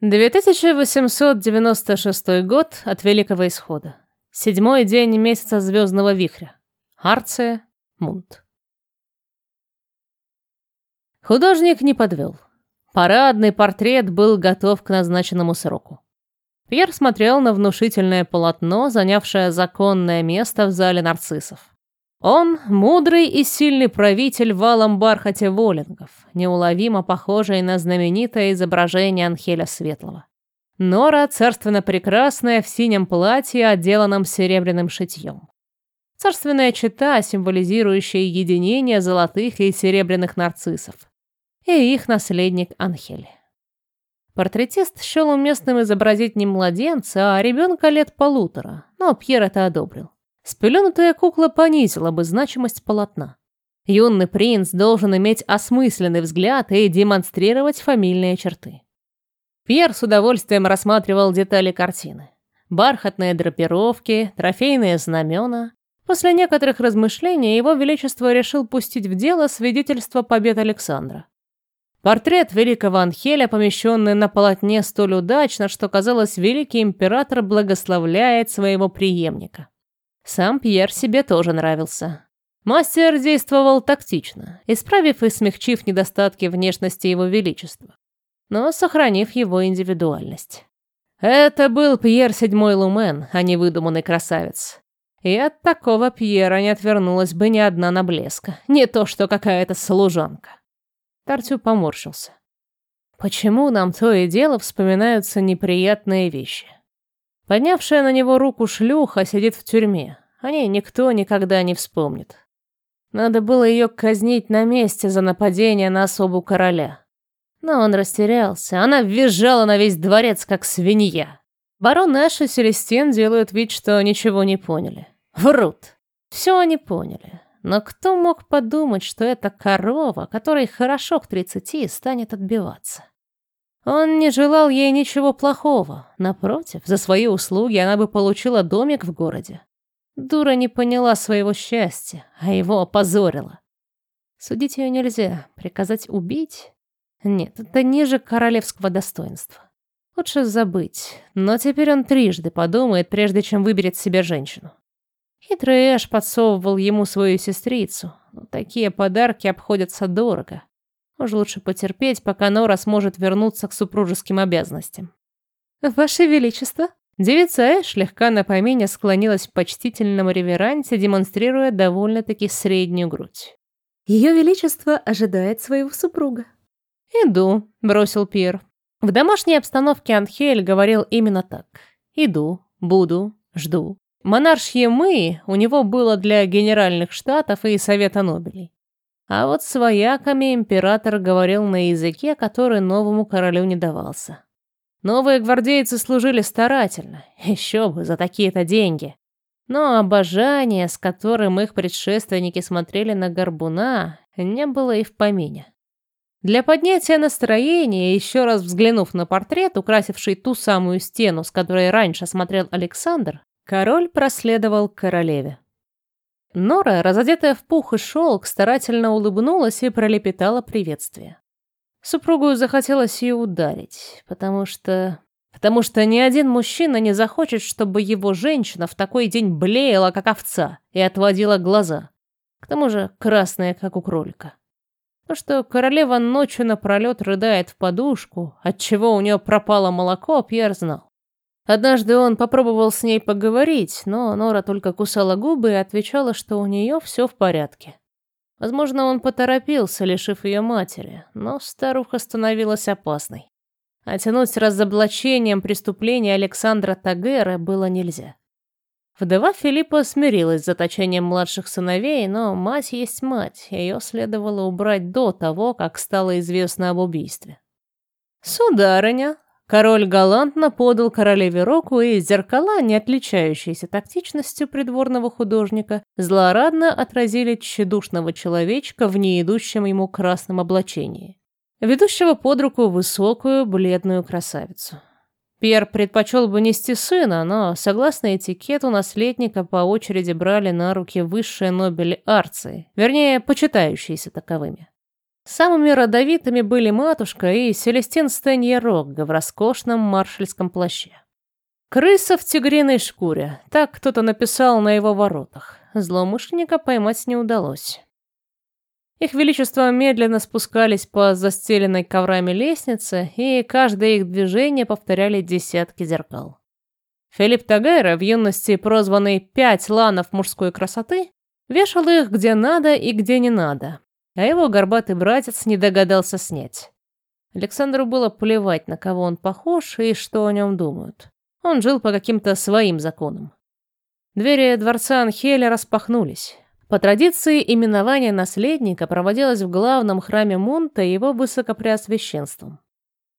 2896 год от Великого Исхода. Седьмой день месяца Звездного Вихря. Арция, Мунт. Художник не подвел. Парадный портрет был готов к назначенному сроку. Пьер смотрел на внушительное полотно, занявшее законное место в зале нарциссов. Он – мудрый и сильный правитель в алом бархате воллингов, неуловимо похожий на знаменитое изображение Анхеля Светлого. Нора царственно прекрасная в синем платье, отделанном серебряным шитьем. Царственная чета, символизирующая единение золотых и серебряных нарциссов. И их наследник Анхель. Портретист счел уместным изобразить не младенца, а ребенка лет полутора, но Пьер это одобрил. Спеленутая кукла понизила бы значимость полотна. Юный принц должен иметь осмысленный взгляд и демонстрировать фамильные черты. Пьер с удовольствием рассматривал детали картины. Бархатные драпировки, трофейные знамена. После некоторых размышлений его величество решил пустить в дело свидетельство побед Александра. Портрет великого Анхеля, помещенный на полотне столь удачно, что, казалось, великий император благословляет своего преемника. Сам Пьер себе тоже нравился. Мастер действовал тактично, исправив и смягчив недостатки внешности его величества, но сохранив его индивидуальность. Это был Пьер Седьмой Лумен, а не выдуманный красавец. И от такого Пьера не отвернулась бы ни одна наблеска, не то что какая-то служанка. Тартю поморщился. Почему нам то и дело вспоминаются неприятные вещи? Поднявшая на него руку шлюха сидит в тюрьме. О ней никто никогда не вспомнит. Надо было ее казнить на месте за нападение на особу короля. Но он растерялся. Она визжала на весь дворец, как свинья. Барон Эш и Селестин делают вид, что ничего не поняли. Врут. Все они поняли. Но кто мог подумать, что эта корова, которой хорошо к тридцати, станет отбиваться? Он не желал ей ничего плохого. Напротив, за свои услуги она бы получила домик в городе. Дура не поняла своего счастья, а его опозорила. Судить ее нельзя, приказать убить? Нет, это ниже королевского достоинства. Лучше забыть, но теперь он трижды подумает, прежде чем выберет себе женщину. Хитрый Эш подсовывал ему свою сестрицу, такие подарки обходятся дорого. Уж лучше потерпеть, пока Нора сможет вернуться к супружеским обязанностям. «Ваше Величество!» Девица Эш слегка на помине склонилась в почтительном реверансе, демонстрируя довольно-таки среднюю грудь. «Ее Величество ожидает своего супруга». «Иду», — бросил Пьер. В домашней обстановке Анхель говорил именно так. «Иду, буду, жду». Монаршье «мы» у него было для генеральных штатов и Совета Нобелей. А вот с вояками император говорил на языке, который новому королю не давался. Новые гвардейцы служили старательно, еще бы, за такие-то деньги. Но обожание, с которым их предшественники смотрели на горбуна, не было и в помине. Для поднятия настроения, еще раз взглянув на портрет, украсивший ту самую стену, с которой раньше смотрел Александр, король проследовал к королеве. Нора, разодетая в пух и шелк, старательно улыбнулась и пролепетала приветствие. Супругу захотелось ее ударить, потому что... Потому что ни один мужчина не захочет, чтобы его женщина в такой день блеяла, как овца, и отводила глаза. К тому же красная, как у кролика. То, что королева ночью напролет рыдает в подушку, отчего у нее пропало молоко, Пьер знал. Однажды он попробовал с ней поговорить, но Нора только кусала губы и отвечала, что у нее все в порядке. Возможно, он поторопился, лишив ее матери, но старуха становилась опасной. А тянуть с разоблачением преступления Александра Тагера было нельзя. Вдова Филиппа смирилась с заточением младших сыновей, но мать есть мать, ее следовало убрать до того, как стало известно об убийстве. «Сударыня», Король галантно подал королеве руку, и зеркала, не отличающиеся тактичностью придворного художника, злорадно отразили тщедушного человечка в неидущем ему красном облачении. Ведущего под руку высокую, бледную красавицу. Пьер предпочел бы нести сына, но, согласно этикету, наследника по очереди брали на руки высшие нобели Арции, вернее, почитающиеся таковыми. Самыми родовитыми были матушка и Селестин Стеньерогга в роскошном маршальском плаще. «Крыса в тигриной шкуре», так кто-то написал на его воротах. Злоумышленника поймать не удалось. Их величество медленно спускались по застеленной коврами лестнице, и каждое их движение повторяли десятки зеркал. Филипп Тагера, в юности прозванный «пять ланов мужской красоты», вешал их где надо и где не надо, а его горбатый братец не догадался снять. Александру было плевать, на кого он похож и что о нем думают. Он жил по каким-то своим законам. Двери дворца Анхеля распахнулись. По традиции, именование наследника проводилось в главном храме Мунта его высокопреосвященством.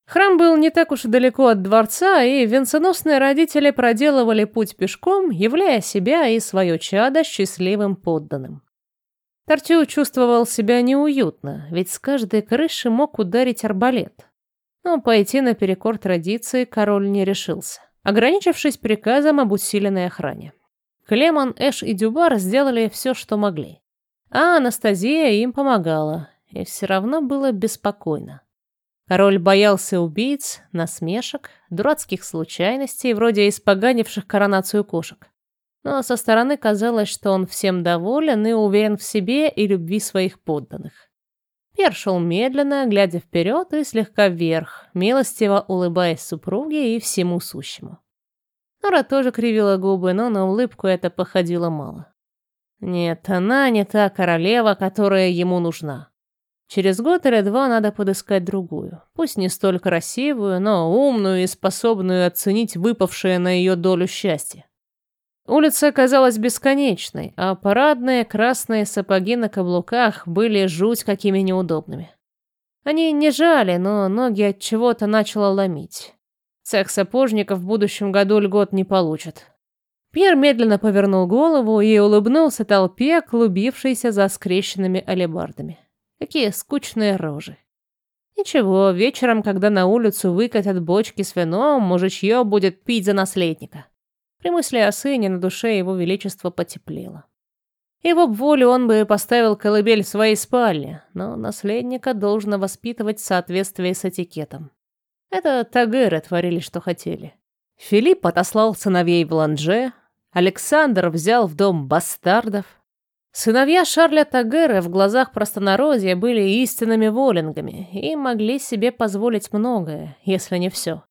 Храм был не так уж и далеко от дворца, и венценосные родители проделывали путь пешком, являя себя и свое чадо счастливым подданным. Тартю чувствовал себя неуютно, ведь с каждой крыши мог ударить арбалет. Но пойти наперекор традиции король не решился, ограничившись приказом об усиленной охране. Клемон, Эш и Дюбар сделали все, что могли. А Анастазия им помогала, и все равно было беспокойно. Король боялся убийц, насмешек, дурацких случайностей, вроде испоганивших коронацию кошек. Но со стороны казалось, что он всем доволен и уверен в себе и любви своих подданных. Пер шел медленно, глядя вперед и слегка вверх, милостиво улыбаясь супруге и всему сущему. Нора тоже кривила губы, но на улыбку это походило мало. Нет, она не та королева, которая ему нужна. Через год или два надо подыскать другую, пусть не столь красивую, но умную и способную оценить выпавшее на ее долю счастье. Улица казалась бесконечной, а парадные красные сапоги на каблуках были жуть какими неудобными. Они не жали, но ноги от чего-то начало ломить. Цех сапожников в будущем году льгот не получит. Пьер медленно повернул голову и улыбнулся толпе, клубившейся за скрещенными алебардами. Какие скучные рожи. Ничего, вечером, когда на улицу выкатят бочки с вином, мужичье будет пить за наследника. При мысли о сыне на душе его величества потеплело. Его б волю он бы поставил колыбель в своей спальне, но наследника должно воспитывать в соответствии с этикетом. Это Тагеры творили, что хотели. Филипп отослал сыновей в Ланже, Александр взял в дом бастардов. Сыновья Шарля Тагера в глазах простонародья были истинными волингами и могли себе позволить многое, если не все.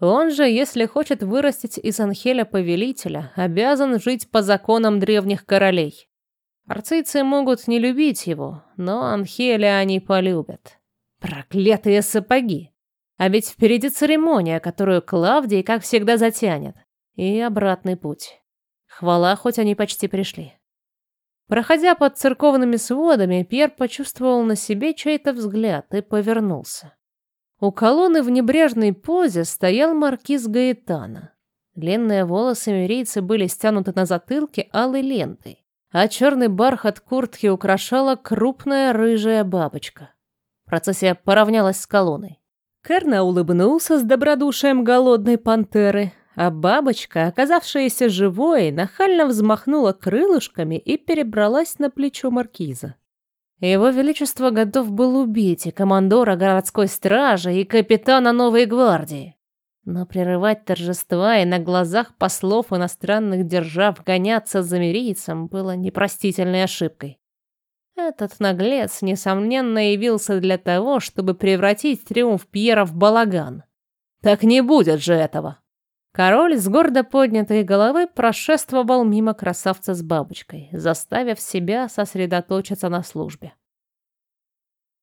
Он же, если хочет вырастить из Анхеля повелителя, обязан жить по законам древних королей. Арцийцы могут не любить его, но Анхеля они полюбят. Проклятые сапоги! А ведь впереди церемония, которую Клавдий, как всегда, затянет. И обратный путь. Хвала, хоть они почти пришли. Проходя под церковными сводами, Пьер почувствовал на себе чей-то взгляд и повернулся. У колонны в небрежной позе стоял маркиз Гаэтана. Длинные волосы мирийца были стянуты на затылке алой лентой, а черный бархат куртки украшала крупная рыжая бабочка. Процессия поравнялась с колонной. Керна улыбнулся с добродушием голодной пантеры, а бабочка, оказавшаяся живой, нахально взмахнула крылышками и перебралась на плечо маркиза. Его Величество готов был убить и командора городской стражи, и капитана Новой гвардии. Но прерывать торжества и на глазах послов иностранных держав гоняться за мирийцем было непростительной ошибкой. Этот наглец, несомненно, явился для того, чтобы превратить триумф Пьера в балаган. Так не будет же этого. Король с гордо поднятой головой прошествовал мимо красавца с бабочкой, заставив себя сосредоточиться на службе.